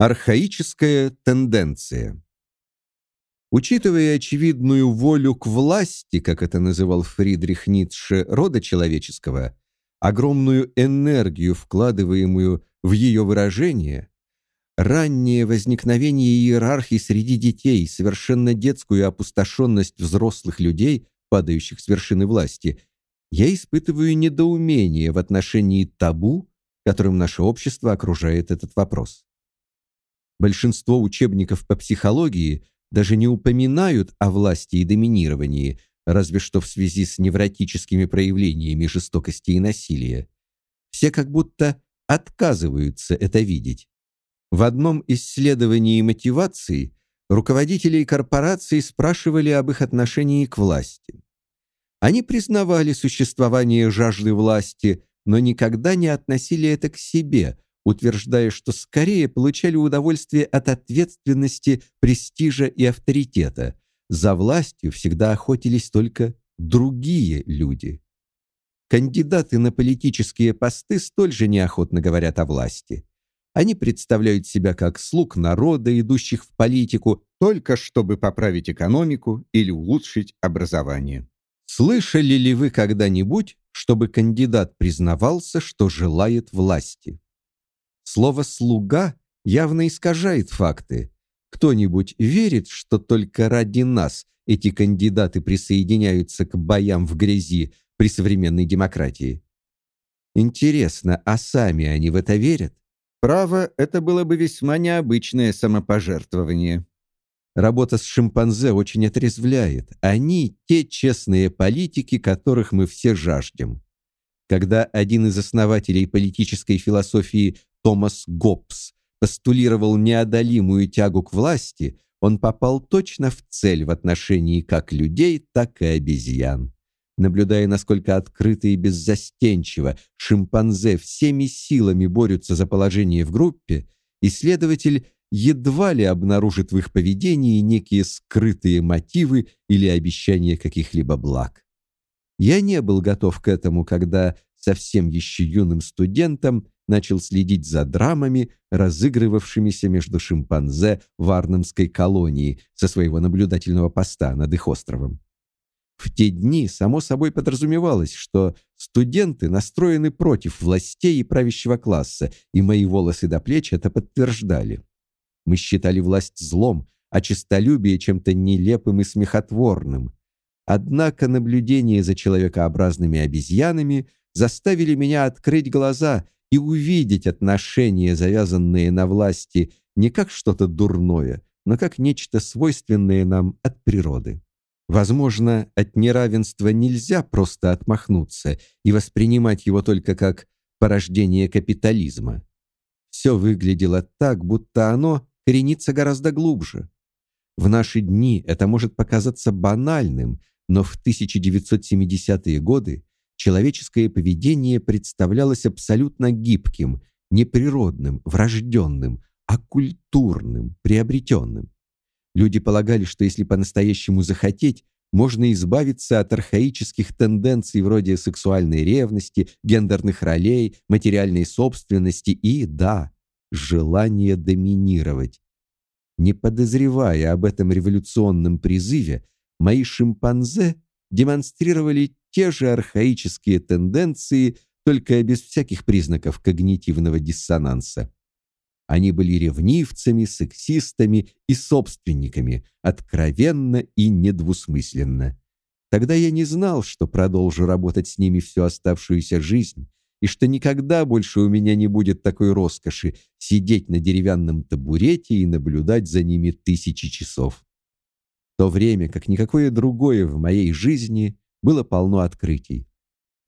Архаическая тенденция. Учитывая очевидную волю к власти, как это называл Фридрих Ницше, рода человеческого, огромную энергию, вкладываемую в ее выражение, раннее возникновение иерархии среди детей, совершенно детскую опустошенность взрослых людей, падающих с вершины власти, я испытываю недоумение в отношении табу, которым наше общество окружает этот вопрос. Большинство учебников по психологии даже не упоминают о власти и доминировании, разве что в связи с невротическими проявлениями жестокости и насилия. Все как будто отказываются это видеть. В одном исследовании мотивации руководителей корпораций спрашивали об их отношении к власти. Они признавали существование жажды власти, но никогда не относили это к себе – утверждая, что скорее получали удовольствие от ответственности, престижа и авторитета. За властью всегда охотились только другие люди. Кандидаты на политические посты столь же неохотно говорят о власти. Они представляют себя как слуг народа, идущих в политику, только чтобы поправить экономику или улучшить образование. Слышали ли вы когда-нибудь, чтобы кандидат признавался, что желает власти? Слово «слуга» явно искажает факты. Кто-нибудь верит, что только ради нас эти кандидаты присоединяются к боям в грязи при современной демократии? Интересно, а сами они в это верят? Право, это было бы весьма необычное самопожертвование. Работа с шимпанзе очень отрезвляет. Они — те честные политики, которых мы все жаждем. Когда один из основателей политической философии Томас Гоббс постулировал неодолимую тягу к власти, он попал точно в цель в отношении как людей, так и обезьян. Наблюдая, насколько открыто и беззастенчиво шимпанзе всеми силами борются за положение в группе, исследователь едва ли обнаружит в их поведении некие скрытые мотивы или обещания каких-либо благ. Я не был готов к этому, когда совсем еще юным студентом начал следить за драмами, разыгрывавшимися между шимпанзе в Арнемской колонии со своего наблюдательного поста над их островом. В те дни само собой подразумевалось, что студенты настроены против властей и правящего класса, и мои волосы до плеч это подтверждали. Мы считали власть злом, а честолюбие чем-то нелепым и смехотворным. Однако наблюдение за человекообразными обезьянами заставили меня открыть глаза и увидеть отношения, завязанные на власти, не как что-то дурное, но как нечто свойственное нам от природы. Возможно, от неравенства нельзя просто отмахнуться и воспринимать его только как порождение капитализма. Все выглядело так, будто оно коренится гораздо глубже. В наши дни это может показаться банальным, но в 1970-е годы человеческое поведение представлялось абсолютно гибким, неприродным, врожденным, культурным, приобретенным. Люди полагали, что если по-настоящему захотеть, можно избавиться от архаических тенденций вроде сексуальной ревности, гендерных ролей, материальной собственности и, да, желания доминировать. Не подозревая об этом революционном призыве, мои шимпанзе демонстрировали те же архаические тенденции, только без всяких признаков когнитивного диссонанса. Они были ревнивцами, сексистами и собственниками, откровенно и недвусмысленно. Тогда я не знал, что продолжу работать с ними всю оставшуюся жизнь, и что никогда больше у меня не будет такой роскоши сидеть на деревянном табурете и наблюдать за ними тысячи часов. В то время, как никакое другое в моей жизни было полно открытий.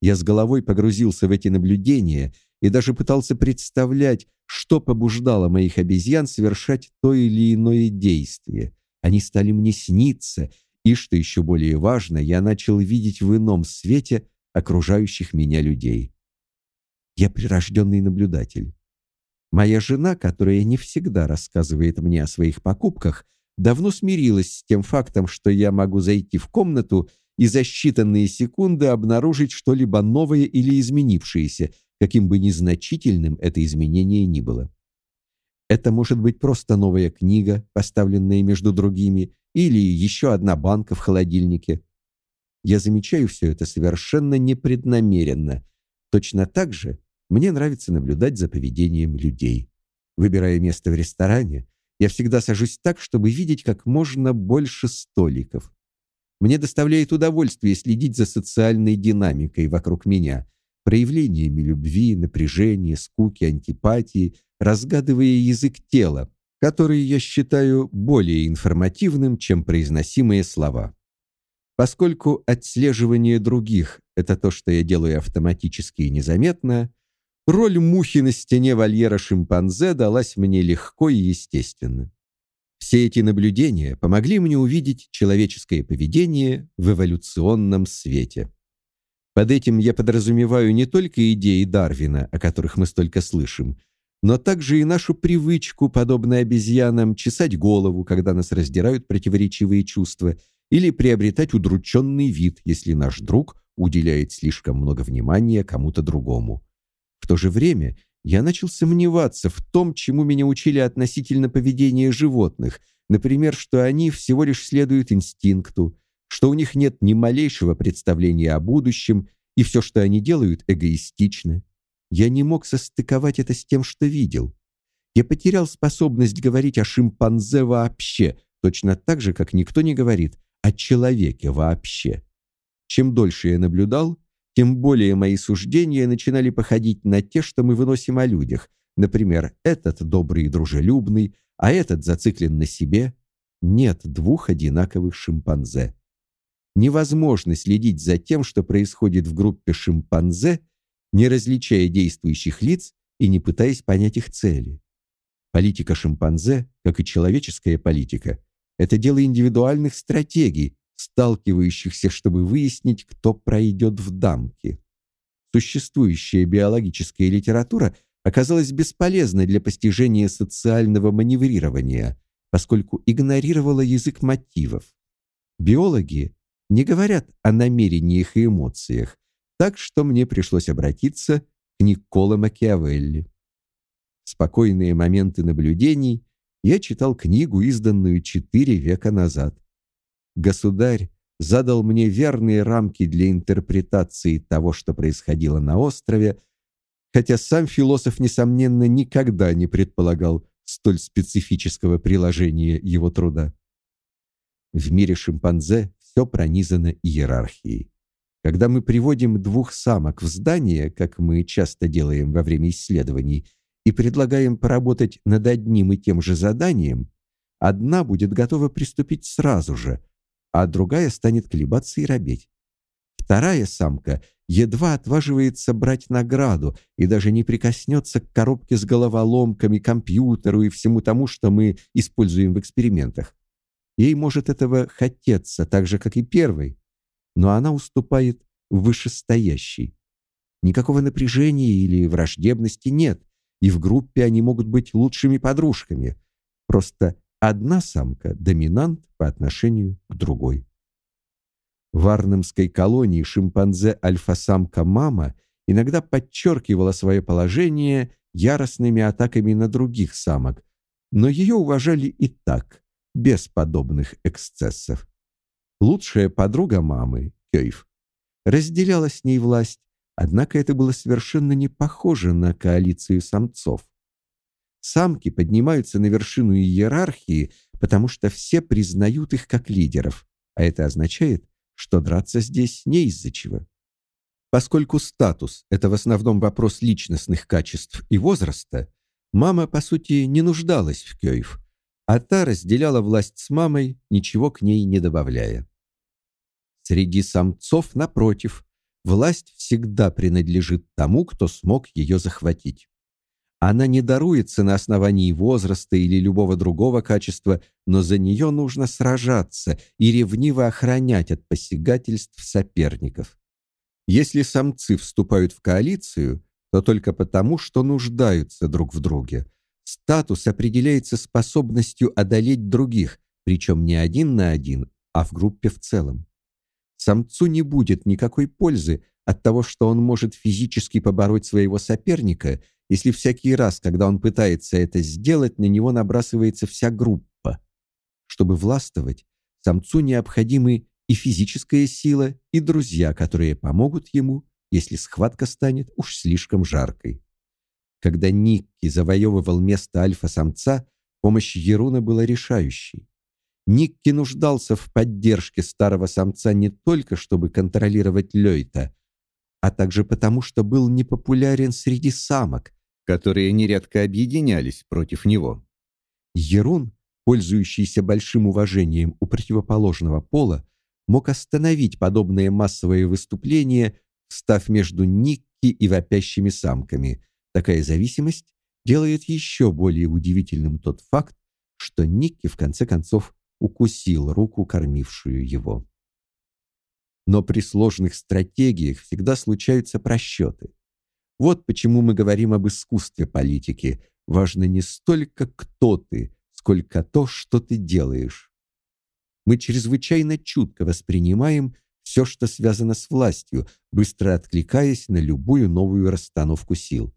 Я с головой погрузился в эти наблюдения и даже пытался представлять, что побуждало моих обезьян совершать то или иное действие. Они стали мне сниться, и, что еще более важно, я начал видеть в ином свете окружающих меня людей. Я прирожденный наблюдатель. Моя жена, которая не всегда рассказывает мне о своих покупках, давно смирилась с тем фактом, что я могу зайти в комнату и за считанные секунды обнаружить что-либо новое или изменившееся, каким бы незначительным это изменение ни было. Это может быть просто новая книга, поставленная между другими, или еще одна банка в холодильнике. Я замечаю все это совершенно непреднамеренно. Точно так же мне нравится наблюдать за поведением людей. Выбирая место в ресторане, я всегда сажусь так, чтобы видеть как можно больше столиков. Мне доставляет удовольствие следить за социальной динамикой вокруг меня, проявлениями любви, напряжения, скуки, антипатии, разгадывая язык тела, который я считаю более информативным, чем произносимые слова. Поскольку отслеживание других это то, что я делаю автоматически и незаметно, роль мухи на стене вольера шимпанзе далась мне легко и естественно. Все эти наблюдения помогли мне увидеть человеческое поведение в эволюционном свете. Под этим я подразумеваю не только идеи Дарвина, о которых мы столько слышим, но также и нашу привычку, подобно обезьянам, чесать голову, когда нас раздирают противоречивые чувства, или приобретать удрученный вид, если наш друг уделяет слишком много внимания кому-то другому. В то же время я начал сомневаться в том, чему меня учили относительно поведения животных, например, что они всего лишь следуют инстинкту, что у них нет ни малейшего представления о будущем, и все, что они делают, эгоистично. Я не мог состыковать это с тем, что видел. Я потерял способность говорить о шимпанзе вообще, точно так же, как никто не говорит о человеке вообще. Чем дольше я наблюдал, тем более мои суждения начинали походить на те, что мы выносим о людях. Например, этот добрый и дружелюбный, а этот зациклен на себе. Нет двух одинаковых шимпанзе. Невозможно следить за тем, что происходит в группе шимпанзе, не различая действующих лиц и не пытаясь понять их цели. Политика шимпанзе, как и человеческая политика, это дело индивидуальных стратегий, сталкивающихся, чтобы выяснить, кто пройдет в дамки. Существующая биологическая литература оказалась бесполезной для постижения социального маневрирования, поскольку игнорировала язык мотивов. Биологи не говорят о намерениях и эмоциях, так что мне пришлось обратиться к Никколо Макиавелли. В спокойные моменты наблюдений я читал книгу, изданную четыре века назад. Государь задал мне верные рамки для интерпретации того, что происходило на острове, хотя сам философ несомненно никогда не предполагал столь специфического приложения его труда. В мире шимпанзе все пронизано иерархией. Когда мы приводим двух самок в здание, как мы часто делаем во время исследований, и предлагаем поработать над одним и тем же заданием, одна будет готова приступить сразу же, а другая станет колебаться и робеть. Вторая самка едва отваживается брать награду и даже не прикоснется к коробке с головоломками, компьютеру и всему тому, что мы используем в экспериментах. Ей может этого хотеться, так же, как и первой, но она уступает вышестоящей. Никакого напряжения или враждебности нет, и в группе они могут быть лучшими подружками. Просто одна самка доминант по отношению к другой. В Арнемской колонии шимпанзе альфа-самка мама иногда подчеркивала свое положение яростными атаками на других самок, но ее уважали и так без подобных эксцессов. Лучшая подруга мамы, Кёйф, разделяла с ней власть, однако это было совершенно не похоже на коалицию самцов. Самки поднимаются на вершину иерархии, потому что все признают их как лидеров, а это означает, что драться здесь не из-за чего. Поскольку статус это в основном вопрос личностных качеств и возраста, мама по сути не нуждалась в Кёйф, а та разделяла власть с мамой, ничего к ней не добавляя. Среди самцов, напротив, власть всегда принадлежит тому, кто смог ее захватить. Она не даруется на основании возраста или любого другого качества, но за нее нужно сражаться и ревниво охранять от посягательств соперников. Если самцы вступают в коалицию, то только потому, что нуждаются друг в друге – Статус определяется способностью одолеть других, причем не один на один, а в группе в целом. Самцу не будет никакой пользы от того, что он может физически побороть своего соперника, если всякий раз, когда он пытается это сделать, на него набрасывается вся группа. Чтобы властвовать, самцу необходимы и физическая сила, и друзья, которые помогут ему, если схватка станет уж слишком жаркой. Когда Никки завоевывал место альфа-самца, помощь Еруна была решающей. Никки нуждался в поддержке старого самца не только чтобы контролировать Лёйта, а также потому, что был непопулярен среди самок, которые нередко объединялись против него. Ерун, пользующийся большим уважением у противоположного пола, мог остановить подобные массовые выступления, встав между Никки и вопящими самками. Такая зависимость делает еще более удивительным тот факт, что Никки в конце концов укусил руку, кормившую его. Но при сложных стратегиях всегда случаются просчеты. Вот почему мы говорим об искусстве политики. Важно не столько кто ты, сколько то, что ты делаешь. Мы чрезвычайно чутко воспринимаем все, что связано с властью, быстро откликаясь на любую новую расстановку сил.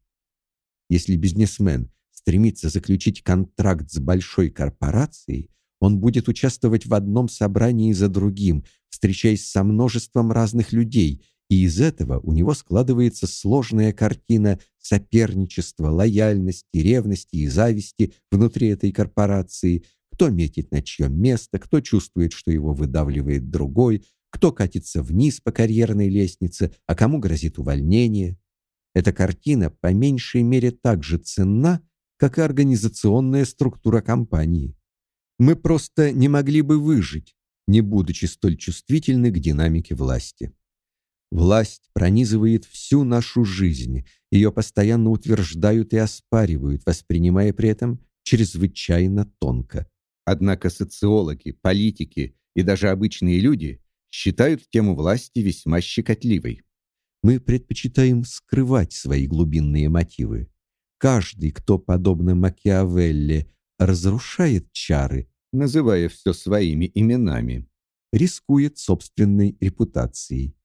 Если бизнесмен стремится заключить контракт с большой корпорацией, он будет участвовать в одном собрании за другим, встречаясь со множеством разных людей, и из этого у него складывается сложная картина соперничества, лояльности, ревности и зависти внутри этой корпорации. Кто метит на чье место, кто чувствует, что его выдавливает другой, кто катится вниз по карьерной лестнице, а кому грозит увольнение. Эта картина по меньшей мере так же ценна, как и организационная структура компании. Мы просто не могли бы выжить, не будучи столь чувствительны к динамике власти. Власть пронизывает всю нашу жизнь, ее постоянно утверждают и оспаривают, воспринимая при этом чрезвычайно тонко. Однако социологи, политики и даже обычные люди считают тему власти весьма щекотливой. Мы предпочитаем скрывать свои глубинные мотивы. Каждый, кто подобно Макиавелли разрушает чары, называя все своими именами, рискует собственной репутацией.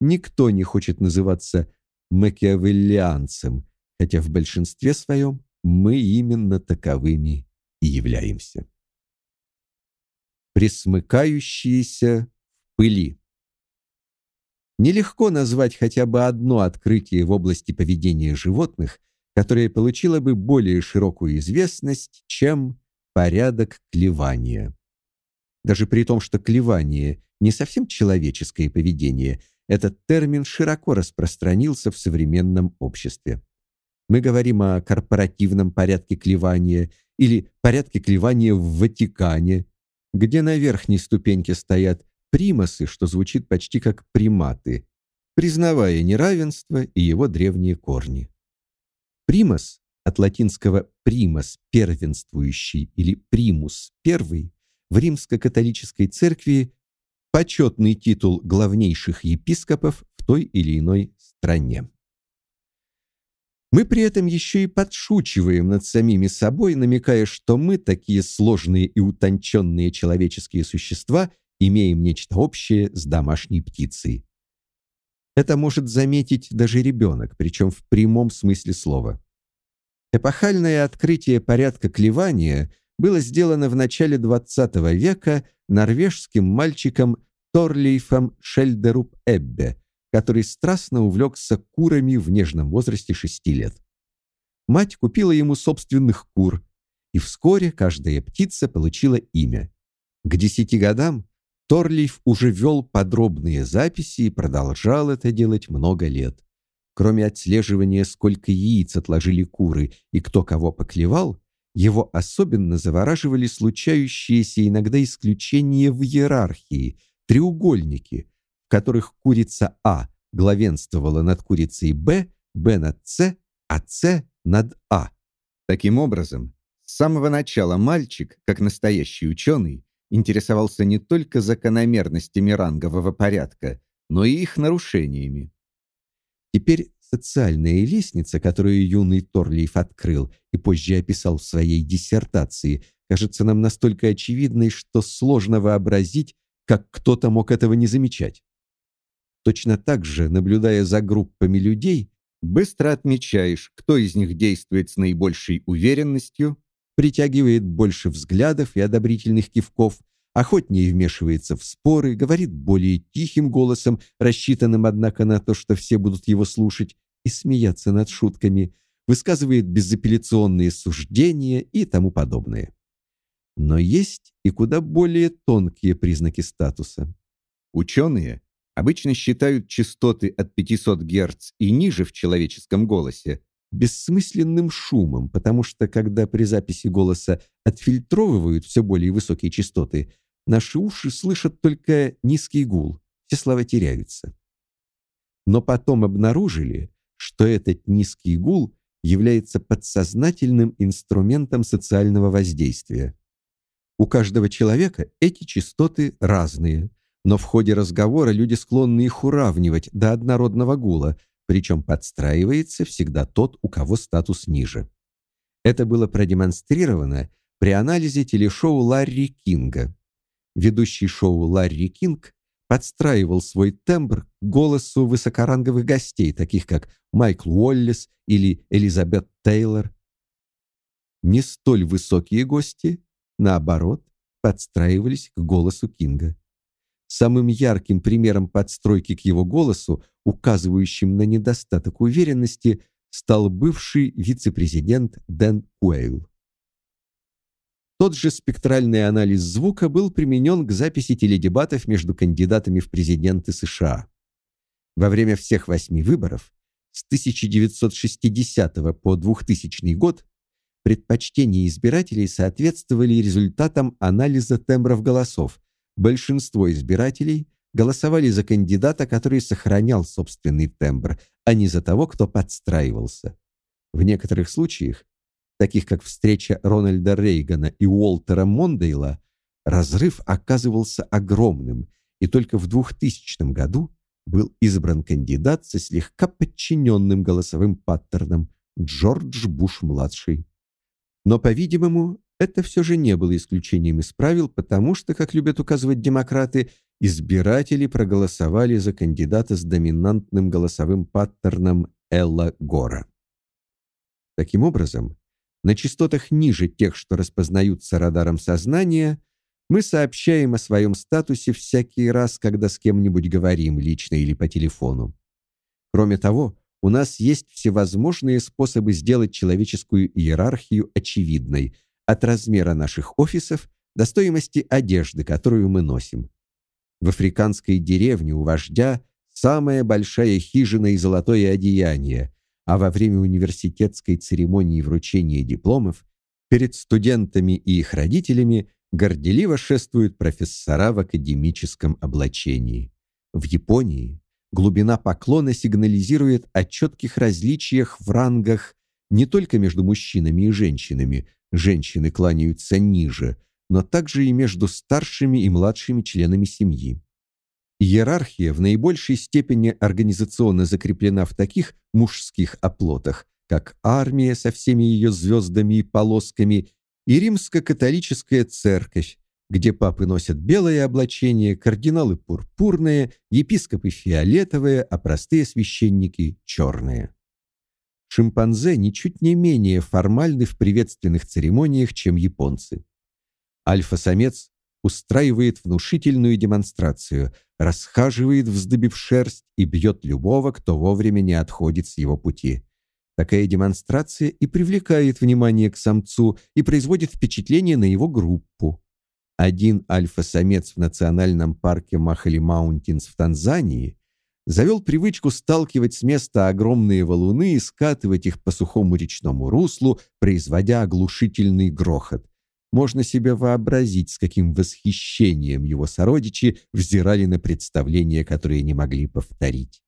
Никто не хочет называться макиавеллианцем, хотя в большинстве своем мы именно таковыми и являемся. Присмыкающиеся в пыли. Нелегко назвать хотя бы одно открытие в области поведения животных, которое получило бы более широкую известность, чем порядок клевания. Даже при том, что клевание не совсем человеческое поведение, этот термин широко распространился в современном обществе. Мы говорим о корпоративном порядке клевания или порядке клевания в Ватикане, где на верхней ступеньке стоят примасы, что звучит почти как приматы, признавая неравенство и его древние корни. Примас от латинского primus первенствующий или primus первый в римско-католической церкви почетный титул главнейших епископов в той или иной стране. Мы при этом еще и подшучиваем над самими собой, намекая, что мы такие сложные и утонченные человеческие существа, имеем нечто общее с домашней птицей. Это может заметить даже ребенок, причем в прямом смысле слова. Эпохальное открытие порядка клевания было сделано в начале XX века норвежским мальчиком Торлейфом Шельдеруп Эббе, который страстно увлекся курами в нежном возрасте шести лет. Мать купила ему собственных кур, и вскоре каждая птица получила имя. К десяти годам Торлиф уже вел подробные записи и продолжал это делать много лет. Кроме отслеживания, сколько яиц отложили куры и кто кого поклевал, его особенно завораживали случающиеся иногда исключения в иерархии, треугольники, в которых курица А главенствовала над курицей Б, Б над С, а С над А. Таким образом, с самого начала мальчик, как настоящий ученый, интересовался не только закономерностями рангового порядка, но и их нарушениями. Теперь социальная лестница, которую юный Торлиев открыл и позже описал в своей диссертации, кажется нам настолько очевидной, что сложно вообразить, как кто-то мог этого не замечать. Точно так же, наблюдая за группами людей, быстро отмечаешь, кто из них действует с наибольшей уверенностью, притягивает больше взглядов и одобрительных кивков, охотнее вмешивается в споры, говорит более тихим голосом, рассчитанным, однако, на то, что все будут его слушать и смеяться над шутками, высказывает безапелляционные суждения и тому подобное. Но есть и куда более тонкие признаки статуса. Ученые обычно считают частоты от 500 Гц и ниже в человеческом голосе бессмысленным шумом, потому что когда при записи голоса отфильтровывают все более высокие частоты, Наши уши слышат только низкий гул, все слова теряются. Но потом обнаружили, что этот низкий гул является подсознательным инструментом социального воздействия. У каждого человека эти частоты разные, но в ходе разговора люди склонны их уравнивать до однородного гула, причем подстраивается всегда тот, у кого статус ниже. Это было продемонстрировано при анализе телешоу Ларри Кинга. Ведущий шоу Ларри Кинг подстраивал свой тембр к голосу высокоранговых гостей, таких как Майкл Уоллес или Элизабет Тейлор. Не столь высокие гости, наоборот, подстраивались к голосу Кинга. Самым ярким примером подстройки к его голосу, указывающим на недостаток уверенности, стал бывший вице-президент Дэн Куэйл. Тот же спектральный анализ звука был применен к записи теледебатов между кандидатами в президенты США. Во время всех восьми выборов с 1960 по 2000 год предпочтения избирателей соответствовали результатам анализа тембров голосов. Большинство избирателей голосовали за кандидата, который сохранял собственный тембр, а не за того, кто подстраивался. В некоторых случаях таких как встреча Рональда Рейгана и Уолтера Мондейла, разрыв оказывался огромным, и только в 2000 году был избран кандидат со слегка подчиненным голосовым паттерном Джордж Буш-младший. Но, по-видимому, это все же не было исключением из правил, потому что, как любят указывать демократы, избиратели проголосовали за кандидата с доминантным голосовым паттерном Элла Гора. Таким образом, на частотах ниже тех, что распознаются радаром сознания, мы сообщаем о своем статусе всякий раз, когда с кем-нибудь говорим лично или по телефону. Кроме того, у нас есть всевозможные способы сделать человеческую иерархию очевидной, от размера наших офисов до стоимости одежды, которую мы носим. В африканской деревне у вождя самая большая хижина и золотое одеяние, а во время университетской церемонии вручения дипломов перед студентами и их родителями горделиво шествуют профессора в академическом облачении. В Японии глубина поклона сигнализирует о четких различиях в рангах не только между мужчинами и женщинами, женщины кланяются ниже, но также и между старшими и младшими членами семьи. Иерархия в наибольшей степени организационно закреплена в таких мужских оплотах, как армия со всеми ее звездами и полосками и римско-католическая церковь, где папы носят белое облачение, кардиналы пурпурное, епископы фиолетовое, а простые священники черные. Шимпанзе ничуть не менее формальны в приветственных церемониях, чем японцы. Альфа-самец устраивает внушительную демонстрацию, расхаживает, вздыбив шерсть, и бьет любого, кто вовремя не отходит с его пути. Такая демонстрация и привлекает внимание к самцу и производит впечатление на его группу. Один альфа-самец в национальном парке Махали-Маунтинс в Танзании завел привычку сталкивать с места огромные валуны и скатывать их по сухому речному руслу, производя оглушительный грохот. Можно себе вообразить, с каким восхищением его сородичи взирали на представления, которые не могли повторить.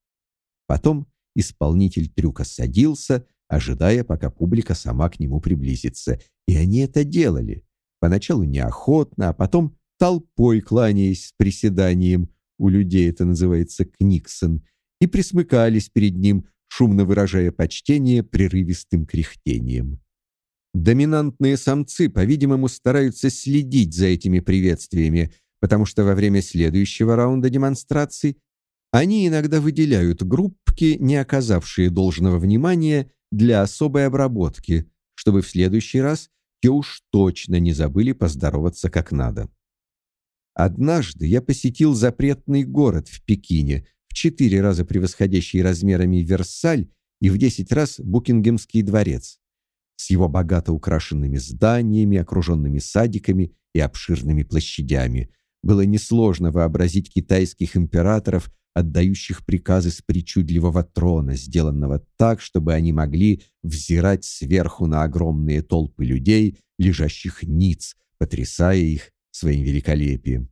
Потом исполнитель трюка садился, ожидая, пока публика сама к нему приблизится, и они это делали. Поначалу неохотно, а потом толпой кланяясь с приседанием, у людей это называется книксон, и присмыкались перед ним, шумно выражая почтение прерывистым кряхтением. Доминантные самцы, по-видимому, стараются следить за этими приветствиями, потому что во время следующего раунда демонстраций они иногда выделяют группки, не оказавшие должного внимания, для особой обработки, чтобы в следующий раз те уж точно не забыли поздороваться как надо. Однажды я посетил запретный город в Пекине, в четыре раза превосходящий размерами Версаль и в десять раз Букингемский дворец, с его богато украшенными зданиями, окруженными садиками и обширными площадями. Было несложно вообразить китайских императоров, отдающих приказы с причудливого трона, сделанного так, чтобы они могли взирать сверху на огромные толпы людей, лежащих ниц, потрясая их своим великолепием.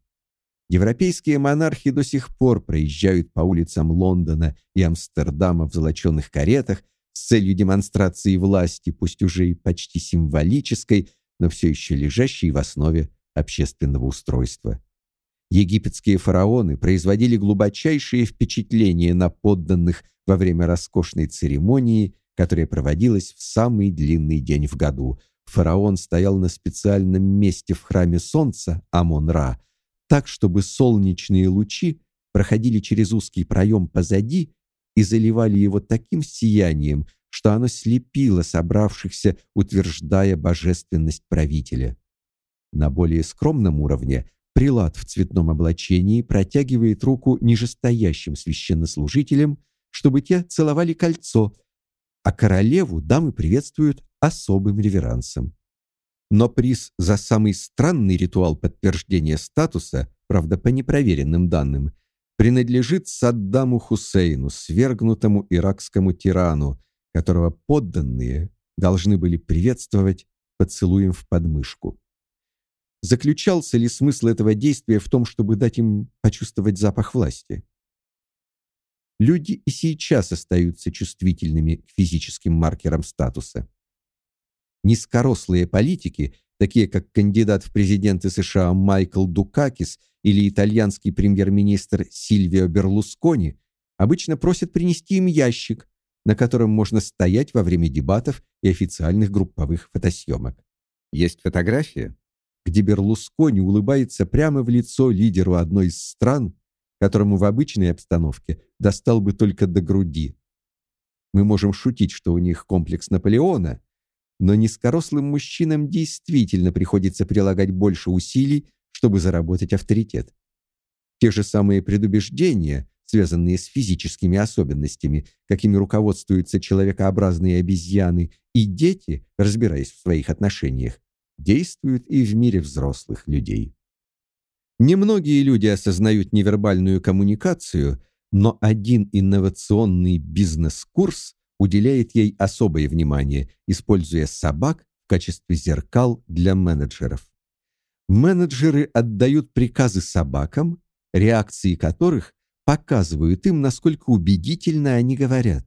Европейские монархи до сих пор проезжают по улицам Лондона и Амстердама в золочёных каретах с целью демонстрации власти, пусть уже и почти символической, но все еще лежащей в основе общественного устройства. Египетские фараоны производили глубочайшее впечатление на подданных во время роскошной церемонии, которая проводилась в самый длинный день в году. Фараон стоял на специальном месте в храме солнца Амон-Ра, так, чтобы солнечные лучи проходили через узкий проем позади и заливали его таким сиянием, что оно слепило собравшихся, утверждая божественность правителя. На более скромном уровне прилад в цветном облачении протягивает руку нижестоящим священнослужителям, чтобы те целовали кольцо, а королеву дамы приветствуют особым реверансом. Но приз за самый странный ритуал подтверждения статуса, правда, по непроверенным данным, принадлежит Саддаму Хусейну, свергнутому иракскому тирану, которого подданные должны были приветствовать поцелуем в подмышку. Заключался ли смысл этого действия в том, чтобы дать им почувствовать запах власти? Люди и сейчас остаются чувствительными к физическим маркерам статуса. Низкорослые политики, такие как кандидат в президенты США Майкл Дукакис или итальянский премьер-министр Сильвио Берлускони, обычно просят принести им ящик, на котором можно стоять во время дебатов и официальных групповых фотосъемок. Есть фотография, где Берлускони улыбается прямо в лицо лидеру одной из стран, которому в обычной обстановке достал бы только до груди. Мы можем шутить, что у них комплекс Наполеона, но низкорослым мужчинам действительно приходится прилагать больше усилий, чтобы заработать авторитет. Те же самые предубеждения, связанные с физическими особенностями, какими руководствуются человекообразные обезьяны, и дети, разбираясь в своих отношениях, действуют и в мире взрослых людей. Немногие люди осознают невербальную коммуникацию, но один инновационный бизнес-курс уделяет ей особое внимание, используя собак в качестве зеркал для менеджеров. Менеджеры отдают приказы собакам, реакции которых показывают им, насколько убедительно они говорят.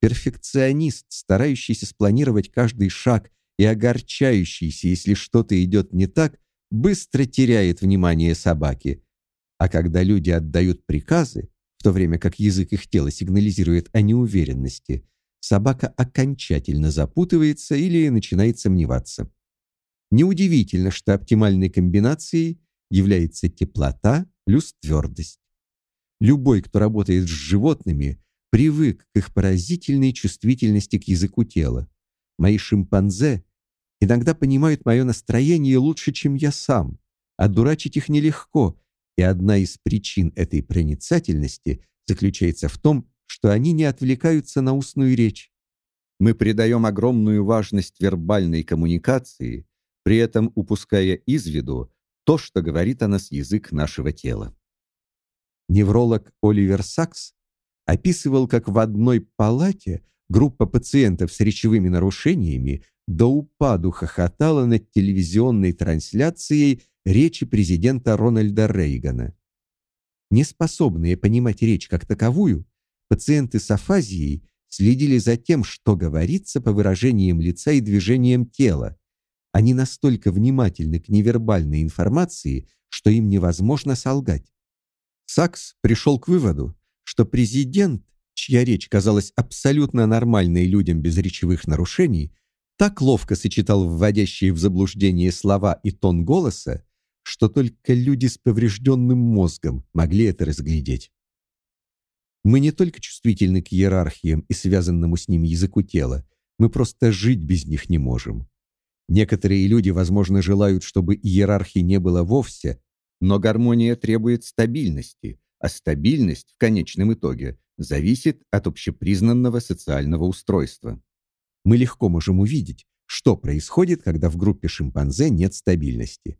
Перфекционист, старающийся спланировать каждый шаг и огорчающийся, если что-то идет не так, быстро теряет внимание собаки. А когда люди отдают приказы, то время как язык их тела сигнализирует о неуверенности, собака окончательно запутывается или начинает сомневаться. Неудивительно, что оптимальной комбинацией является теплота плюс твердость. Любой, кто работает с животными, привык к их поразительной чувствительности к языку тела. Мои шимпанзе иногда понимают мое настроение лучше, чем я сам. а дурачить их нелегко, и одна из причин этой проницательности заключается в том, что они не отвлекаются на устную речь. Мы придаем огромную важность вербальной коммуникации, при этом упуская из виду то, что говорит о нас язык нашего тела. Невролог Оливер Сакс описывал, как в одной палате группа пациентов с речевыми нарушениями до упаду хохотала над телевизионной трансляцией речи президента Рональда Рейгана. Неспособные понимать речь как таковую, пациенты с афазией следили за тем, что говорится по выражениям лица и движениям тела. Они настолько внимательны к невербальной информации, что им невозможно солгать. Сакс пришел к выводу, что президент чья речь казалась абсолютно нормальной людям без речевых нарушений, так ловко сочетал вводящие в заблуждение слова и тон голоса, что только люди с поврежденным мозгом могли это разглядеть. Мы не только чувствительны к иерархиям и связанному с ними языку тела, мы просто жить без них не можем. Некоторые люди, возможно, желают, чтобы иерархии не было вовсе, но гармония требует стабильности, а стабильность в конечном итоге зависит от общепризнанного социального устройства. Мы легко можем увидеть, что происходит, когда в группе шимпанзе нет стабильности.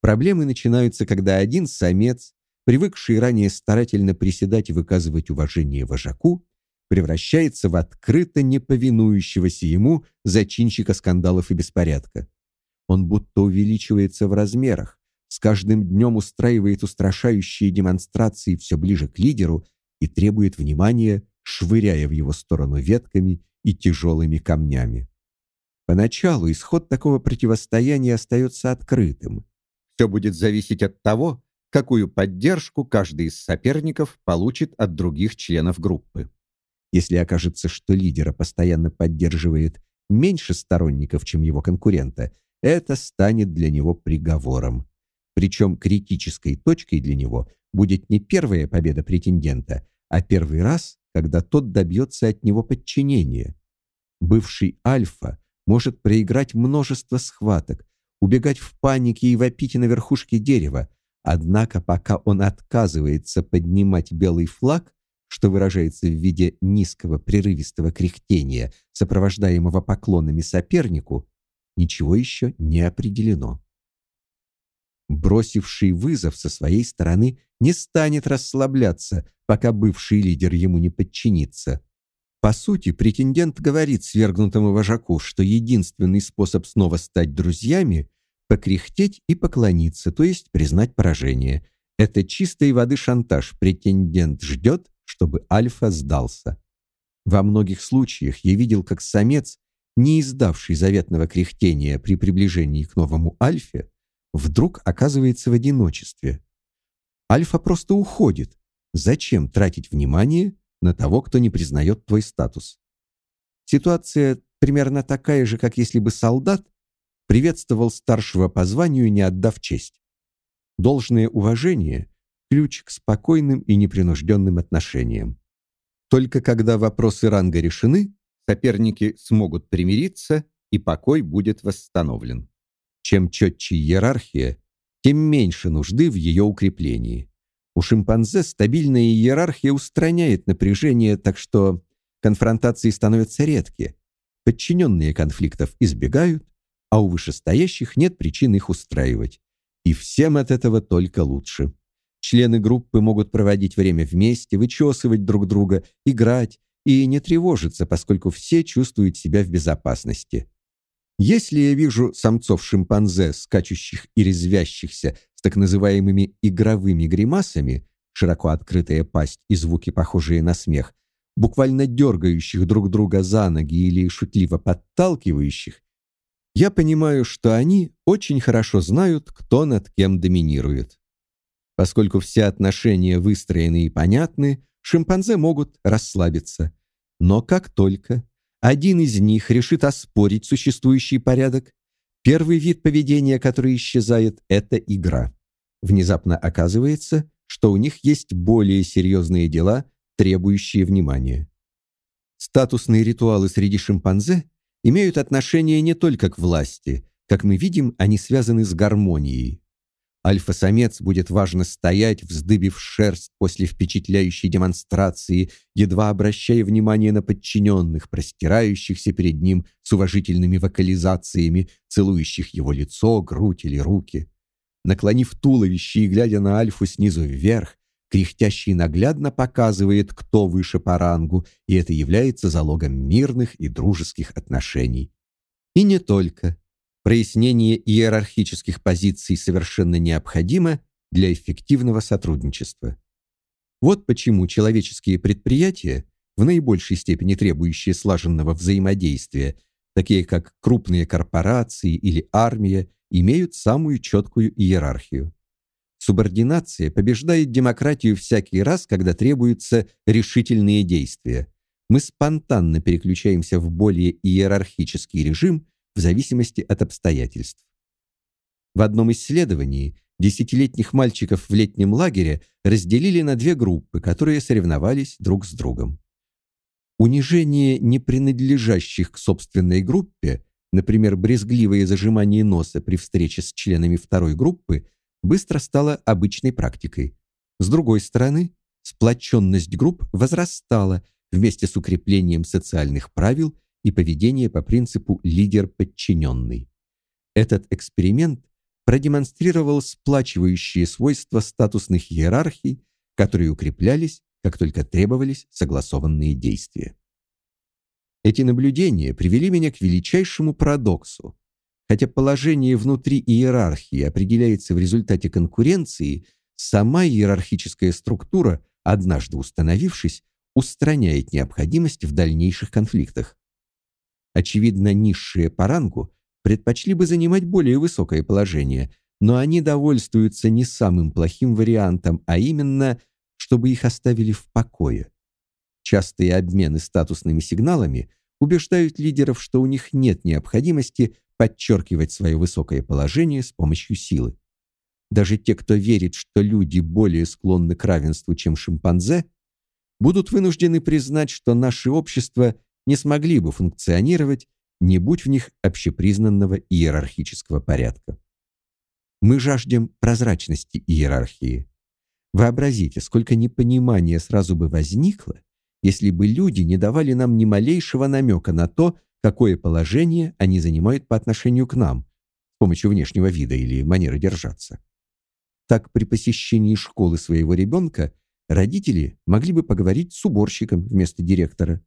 Проблемы начинаются, когда один самец, привыкший ранее старательно приседать и выказывать уважение вожаку, превращается в открыто неповинующегося ему зачинщика скандалов и беспорядка. Он будто увеличивается в размерах, с каждым днем устраивает устрашающие демонстрации все ближе к лидеру и требует внимания, швыряя в его сторону ветками и тяжелыми камнями. Поначалу исход такого противостояния остается открытым. Все будет зависеть от того, какую поддержку каждый из соперников получит от других членов группы. Если окажется, что лидера постоянно поддерживает меньше сторонников, чем его конкурента, это станет для него приговором. Причем критической точкой для него будет не первая победа претендента, а первый раз, когда тот добьется от него подчинения. Бывший альфа может проиграть множество схваток, убегать в панике и вопить на верхушке дерева, однако пока он отказывается поднимать белый флаг, что выражается в виде низкого прерывистого кряхтения, сопровождаемого поклонами сопернику, ничего еще не определено. Бросивший вызов со своей стороны не станет расслабляться, пока бывший лидер ему не подчинится. По сути, претендент говорит свергнутому вожаку, что единственный способ снова стать друзьями покряхтеть и поклониться, то есть признать поражение. Это чистой воды шантаж. Претендент ждет, чтобы альфа сдался. Во многих случаях я видел, как самец, не издавший заветного кряхтения при приближении к новому альфе, вдруг оказывается в одиночестве. Альфа просто уходит. Зачем тратить внимание на того, кто не признает твой статус? Ситуация примерно такая же, как если бы солдат приветствовал старшего по званию, не отдав честь. Должное уважение ключ к спокойным и непринужденным отношениям. Только когда вопросы ранга решены, соперники смогут примириться, и покой будет восстановлен. Чем четче иерархия, тем меньше нужды в ее укреплении. У шимпанзе стабильная иерархия устраняет напряжение, так что конфронтации становятся редки. Подчиненные конфликтов избегают, а у вышестоящих нет причин их устраивать. И всем от этого только лучше. Члены группы могут проводить время вместе, вычесывать друг друга, играть и не тревожиться, поскольку все чувствуют себя в безопасности. Если я вижу самцов-шимпанзе, скачущих и резвящихся с так называемыми игровыми гримасами, широко открытая пасть и звуки, похожие на смех, буквально дергающих друг друга за ноги или шутливо подталкивающих, я понимаю, что они очень хорошо знают, кто над кем доминирует. Поскольку все отношения выстроены и понятны, шимпанзе могут расслабиться. Но как только один из них решит оспорить существующий порядок, первый вид поведения, который исчезает, это игра. Внезапно оказывается, что у них есть более серьезные дела, требующие внимания. Статусные ритуалы среди шимпанзе имеют отношение не только к власти. Как мы видим, они связаны с гармонией. Альфа-самец будет важно стоять, вздыбив шерсть после впечатляющей демонстрации, едва обращая внимание на подчиненных, простирающихся перед ним с уважительными вокализациями, целующих его лицо, грудь или руки. Наклонив туловище и глядя на Альфу снизу вверх, кряхтящий наглядно показывает, кто выше по рангу, и это является залогом мирных и дружеских отношений. И не только. Прояснение иерархических позиций совершенно необходимо для эффективного сотрудничества. Вот почему человеческие предприятия, в наибольшей степени требующие слаженного взаимодействия, такие как крупные корпорации или армия, имеют самую четкую иерархию. Субординация побеждает демократию всякий раз, когда требуются решительные действия. Мы спонтанно переключаемся в более иерархический режим в зависимости от обстоятельств. В одном исследовании десятилетних мальчиков в летнем лагере разделили на две группы, которые соревновались друг с другом. Унижение не принадлежащих к собственной группе, например, брезгливое зажимание носа при встрече с членами второй группы, быстро стало обычной практикой. С другой стороны, сплоченность групп возрастала вместе с укреплением социальных правил и поведения по принципу лидер-подчиненный. Этот эксперимент продемонстрировал сплачивающие свойства статусных иерархий, которые укреплялись, как только требовались согласованные действия. Эти наблюдения привели меня к величайшему парадоксу. Хотя положение внутри иерархии определяется в результате конкуренции, сама иерархическая структура, однажды установившись, устраняет необходимость в дальнейших конфликтах. Очевидно, низшие по рангу предпочли бы занимать более высокое положение, но они довольствуются не самым плохим вариантом, а именно, чтобы их оставили в покое. Частые обмены статусными сигналами убеждают лидеров, что у них нет необходимости подчеркивать свое высокое положение с помощью силы. Даже те, кто верит, что люди более склонны к равенству, чем шимпанзе, будут вынуждены признать, что наши общества не смогли бы функционировать, не будь в них общепризнанного иерархического порядка. Мы жаждем прозрачности иерархии. Вообразите, сколько непонимания сразу бы возникло, если бы люди не давали нам ни малейшего намека на то, какое положение они занимают по отношению к нам с помощью внешнего вида или манеры держаться. Так при посещении школы своего ребенка родители могли бы поговорить с уборщиком вместо директора.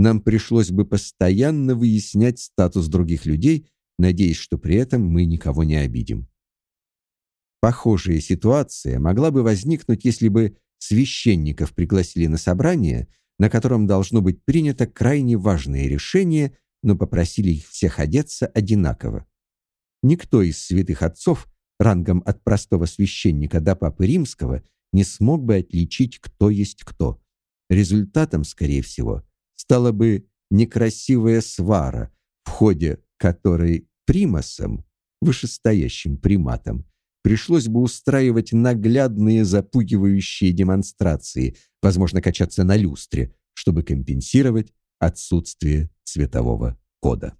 Нам пришлось бы постоянно выяснять статус других людей, надеясь, что при этом мы никого не обидим. Похожая ситуация могла бы возникнуть, если бы священников пригласили на собрание, на котором должно быть принято крайне важное решение, но попросили их всех одеться одинаково. Никто из святых отцов рангом от простого священника до папы римского не смог бы отличить, кто есть кто. Результатом, скорее всего, стала бы некрасивая свара, в ходе которой примасом, вышестоящим приматом, пришлось бы устраивать наглядные запугивающие демонстрации, возможно, качаться на люстре, чтобы компенсировать отсутствие цветового кода.